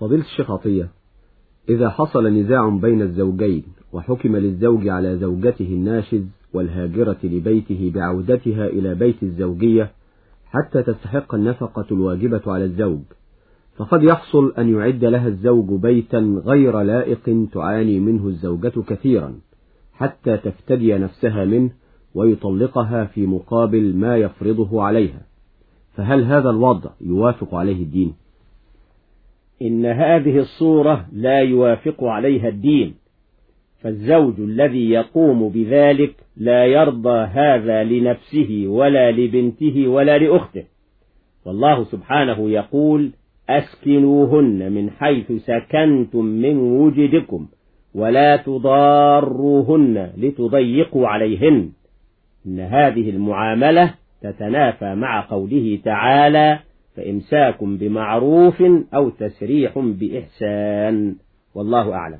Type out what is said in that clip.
فضيلة الشيخ عطية إذا حصل نزاع بين الزوجين وحكم للزوج على زوجته الناشز والهاجرة لبيته بعودتها إلى بيت الزوجية حتى تستحق النفقة الواجبة على الزوج فقد يحصل أن يعد لها الزوج بيتا غير لائق تعاني منه الزوجة كثيرا حتى تفتدي نفسها منه ويطلقها في مقابل ما يفرضه عليها. فهل هذا الوضع يوافق عليه الدين؟ إن هذه الصورة لا يوافق عليها الدين فالزوج الذي يقوم بذلك لا يرضى هذا لنفسه ولا لبنته ولا لأخته. والله سبحانه يقول أسكنوهن من حيث سكنتم من وجدكم ولا تضاروهن لتضيقوا عليهن. إن هذه المعاملة تتنافى مع قوله تعالى فإمساك بمعروف أو تسريح بإحسان. والله أعلم.